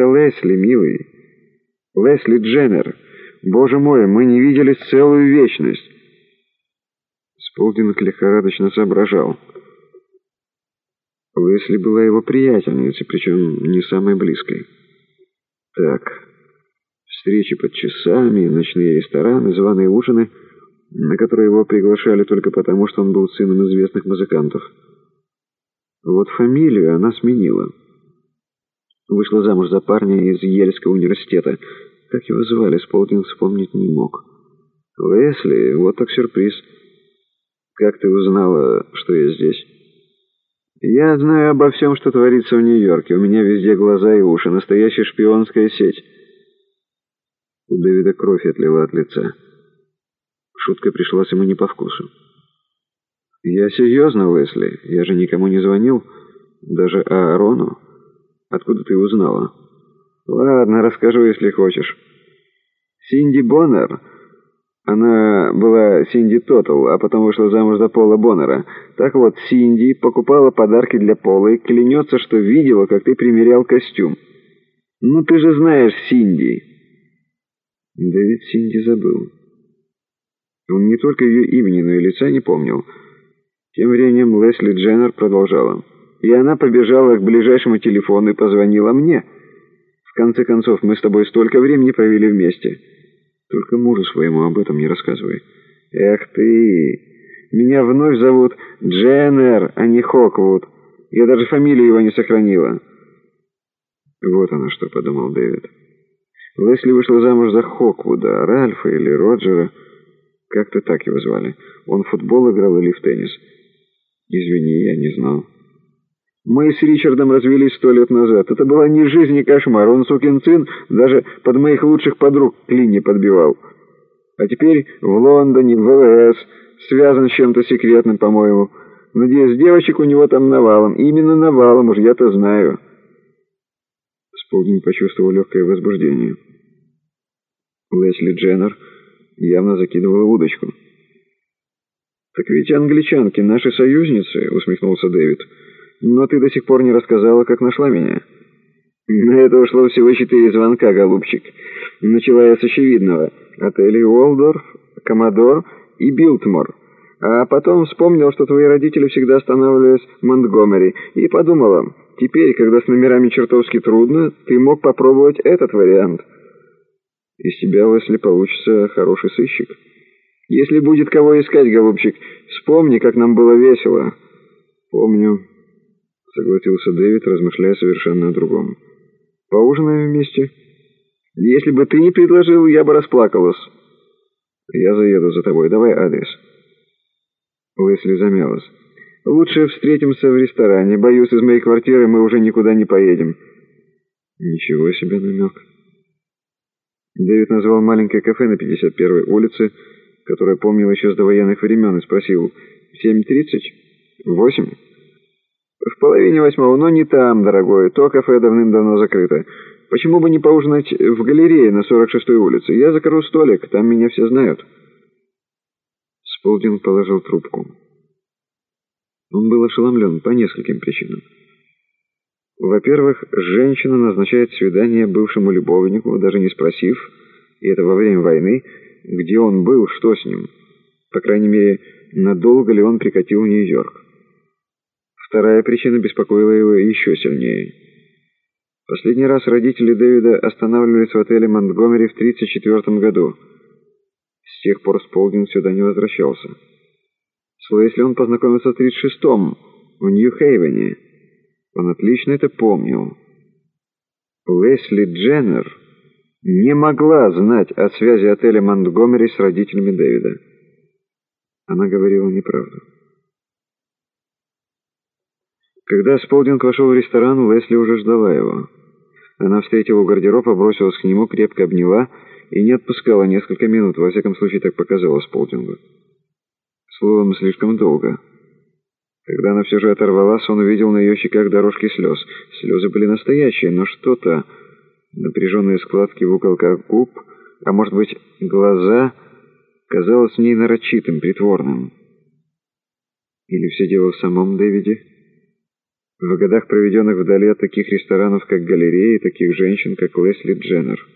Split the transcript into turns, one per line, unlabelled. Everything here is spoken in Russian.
Это Лесли, милый. Лесли Дженнер. Боже мой, мы не виделись целую вечность. Сполдинг лихорадочно соображал. Лесли была его приятельницей, причем не самой близкой. Так, встречи под часами, ночные рестораны, званые ужины, на которые его приглашали только потому, что он был сыном известных музыкантов. Вот фамилию она сменила. Вышла замуж за парня из Ельского университета. Как его звали, Сполдинг вспомнить не мог. Лесли, вот так сюрприз. Как ты узнала, что я здесь? Я знаю обо всем, что творится в Нью-Йорке. У меня везде глаза и уши. Настоящая шпионская сеть. У Дэвида кровь отлила от лица. Шутка пришлась ему не по вкусу. «Я серьезно, Лесли. Я же никому не звонил. Даже Аарону. Откуда ты узнала?» «Ладно, расскажу, если хочешь. Синди Боннер...» Она была Синди Тотал, а потом вышла замуж за Пола Боннера. Так вот, Синди покупала подарки для Пола и клянется, что видела, как ты примерял костюм. Ну, ты же знаешь Синди. Дэвид Синди забыл. Он не только ее имени, но и лица не помнил. Тем временем Лесли Дженнер продолжала. И она побежала к ближайшему телефону и позвонила мне. В конце концов, мы с тобой столько времени провели вместе. Только мужу своему об этом не рассказывай. Эх ты! Меня вновь зовут Дженнер, а не Хоквуд. Я даже фамилию его не сохранила. Вот она что, подумал Дэвид. Лесли вышла замуж за Хоквуда, Ральфа или Роджера. Как-то так его звали. Он в футбол играл или в теннис. Извини, я не знал. Мы с Ричардом развелись сто лет назад. Это была не жизнь, ни кошмар. Он, сукин сын, даже под моих лучших подруг клини подбивал. А теперь в Лондоне, в ВВС, связан с чем-то секретным, по-моему. Надеюсь, девочек у него там навалом. Именно навалом, уж я-то знаю. Сполдин почувствовал легкое возбуждение. Лесли Дженнер явно закидывала удочку. «Так ведь англичанки наши союзницы», — усмехнулся Дэвид. Но ты до сих пор не рассказала, как нашла меня. На это ушло всего четыре звонка, голубчик. Начала я с очевидного. Отели Уолдорф, Коммодор и Билтмор. А потом вспомнил, что твои родители всегда останавливались в Монтгомери. И подумала, теперь, когда с номерами чертовски трудно, ты мог попробовать этот вариант. Из тебя, если получится, хороший сыщик. Если будет кого искать, голубчик, вспомни, как нам было весело. Помню. — согласился Дэвид, размышляя совершенно о другом. «Поужинаем вместе?» «Если бы ты не предложил, я бы расплакалась». «Я заеду за тобой. Давай адрес». Лесли замялась. «Лучше встретимся в ресторане. Боюсь, из моей квартиры мы уже никуда не поедем». «Ничего себе намек». Дэвид назвал маленькое кафе на 51-й улице, которое помнил еще с довоенных времен, и спросил «7.30? Восемь?» «В половине восьмого, но не там, дорогой. То кафе давным-давно закрыто. Почему бы не поужинать в галерее на 46-й улице? Я закажу столик, там меня все знают». Сполдинг положил трубку. Он был ошеломлен по нескольким причинам. Во-первых, женщина назначает свидание бывшему любовнику, даже не спросив, и это во время войны, где он был, что с ним. По крайней мере, надолго ли он прикатил в Нью-Йорк. Вторая причина беспокоила его еще сильнее. Последний раз родители Дэвида останавливались в отеле Монтгомери в 1934 году. С тех пор Сполдин сюда не возвращался. С Лесли он познакомился в 1936-м, в Нью-Хейвене. Он отлично это помнил. Лесли Дженнер не могла знать о связи отеля Монтгомери с родителями Дэвида. Она говорила неправду. Когда Сполдинг вошел в ресторан, Лесли уже ждала его. Она встретила у гардероба, бросилась к нему, крепко обняла и не отпускала несколько минут, во всяком случае так показалось Сполдингу. Словом, слишком долго. Когда она все же оторвалась, он увидел на ее щеках дорожки слез. Слезы были настоящие, но что-то... Напряженные складки в уголках губ, а может быть, глаза, казалось в ней нарочитым, притворным. Или все дело в самом Дэвиде? В годах, проведенных вдали от таких ресторанов, как галереи, таких женщин, как Лесли Дженнер.